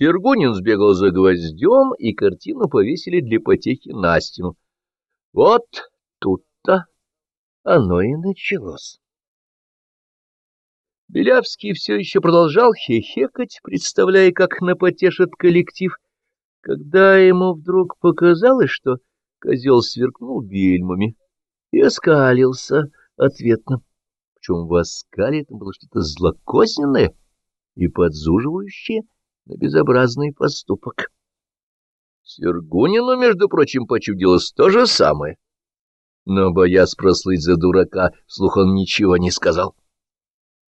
Сергунин сбегал за гвоздем, и картину повесили для потехи на стену. Вот тут-то оно и началось. Белявский все еще продолжал хехекать, представляя, как напотешит коллектив, когда ему вдруг показалось, что козел сверкнул бельмами и оскалился ответно. Причем в оскале это было что-то злокозненное и подзуживающее на безобразный поступок. Сергунину, между прочим, почудилось то же самое. Но, боясь прослыть за дурака, вслух он ничего не сказал.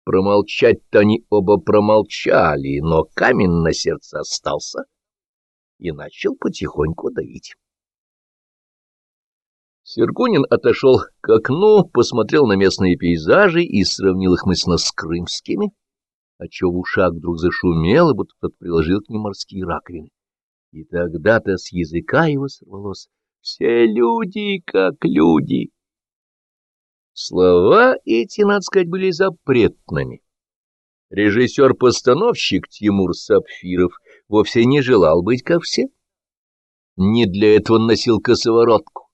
Промолчать-то они оба промолчали, но камень на сердце остался и начал потихоньку давить. Сергунин отошел к окну, посмотрел на местные пейзажи и сравнил их мысленно с крымскими, отчего в ушах вдруг зашумело, будто кто-то приложил к ним морские раковины. И тогда-то с языка его сорвалось «Все люди как люди». Слова эти, надо сказать, были запретными. Режиссер-постановщик Тимур Сапфиров вовсе не желал быть как все. Не для этого он носил косоворотку,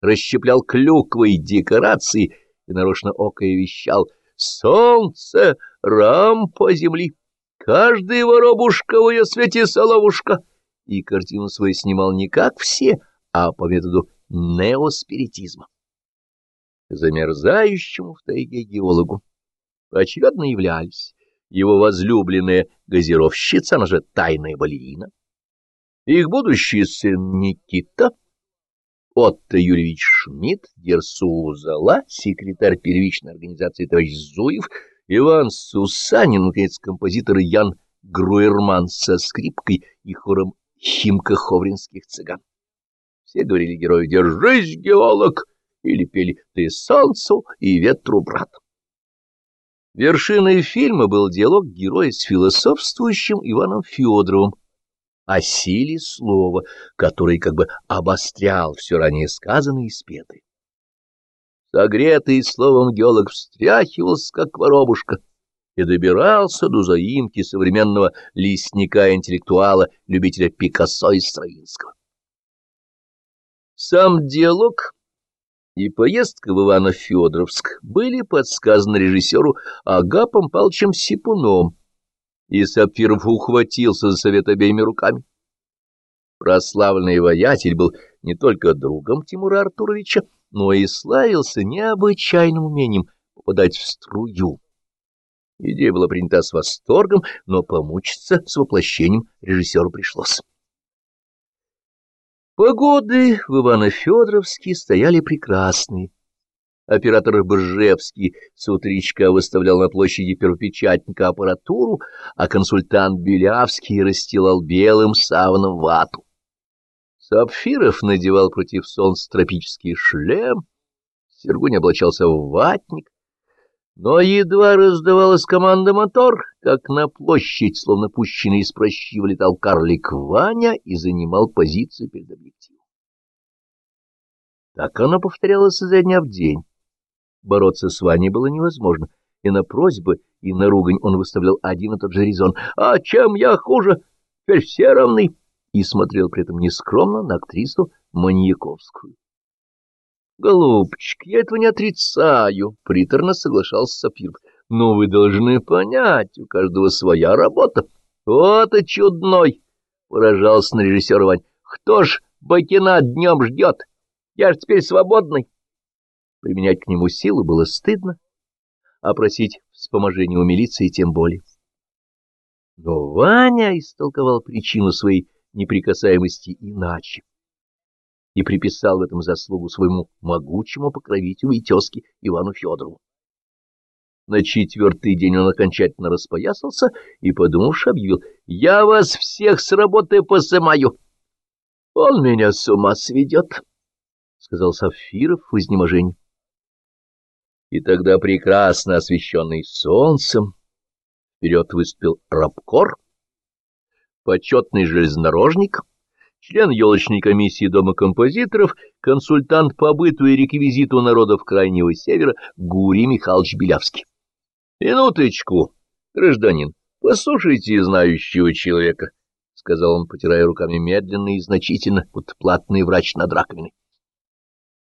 расщеплял клюквой декорации и нарочно окое вещал «Солнце, рампа земли, каждая воробушка в ее свете соловушка». И картину свою снимал не как все, а по методу неоспиритизма замерзающему в тайге геологу. Поочередно являлись его возлюбленная газировщица, она же тайная балерина, их будущий сын Никита, Отто Юрьевич Шмидт, Дерсу Зала, секретарь первичной организации товарищ Зуев, Иван Сусанин, наконец, композитор Ян Груерман со скрипкой и хором химко-ховринских цыган. Все говорили герою «Держись, геолог!» или пели «Ты солнцу и ветру, брат». Вершиной фильма был диалог героя с философствующим Иваном Федоровым о силе слова, который как бы обострял все ранее сказанное и спетое. Согретый словом геолог встряхивался, как воробушка, и добирался до заимки современного лесника-интеллектуала, любителя Пикассо и Стравинского. Сам диалог и поездка в Ивано-Федоровск были подсказаны режиссеру Агапом Павловичем Сипуном, и Сапфиров ухватился за совет обеими руками. Прославленный воятель был не только другом Тимура Артуровича, но и славился необычайным умением попадать в струю. Идея была принята с восторгом, но помучиться с воплощением режиссеру пришлось. Погоды в Ивано-Федоровске стояли прекрасные. Оператор Бржевский с утречка выставлял на площади первопечатника аппаратуру, а консультант Белявский расстилал белым саваном вату. Сапфиров надевал против солнца тропический шлем, Сергунь облачался в ватник, но едва раздавалась команда «мотор», как на площадь, словно пущенный из прощи, влетал карлик Ваня и занимал позицию перед объективом. Так оно повторялось изо дня в день. Бороться с Ваней было невозможно, и на просьбы, и на ругань он выставлял один и тот же резон. «А чем я хуже? Теперь все равны!» и смотрел при этом нескромно на актрису Маньяковскую. Голубчик, я этого не отрицаю, — приторно соглашался Сапиров. Но вы должны понять, у каждого своя работа. Вот и чудной, — поражался на режиссер Вань. Кто ж Бакина днем ждет? Я ж теперь свободный. Применять к нему силу было стыдно, а просить вспоможения у милиции тем более. Но Ваня истолковал причину своей неприкасаемости иначе и приписал в этом заслугу своему могучему покровителю и тезке Ивану Федорову. На четвертый день он окончательно распоясался и, подумавши, объявил, «Я вас всех с работы посымаю». «Он меня с ума сведет», — сказал Сафиров в изнеможении. И тогда, прекрасно освещенный солнцем, вперед выступил рабкор, почетный железнодорожник — член елочной комиссии Дома композиторов, консультант по быту и реквизиту народов Крайнего Севера Гурий Михайлович Белявский. — Минуточку, гражданин, послушайте знающего человека. сказал он, потирая руками медленно и значительно, будто платный врач над раковиной.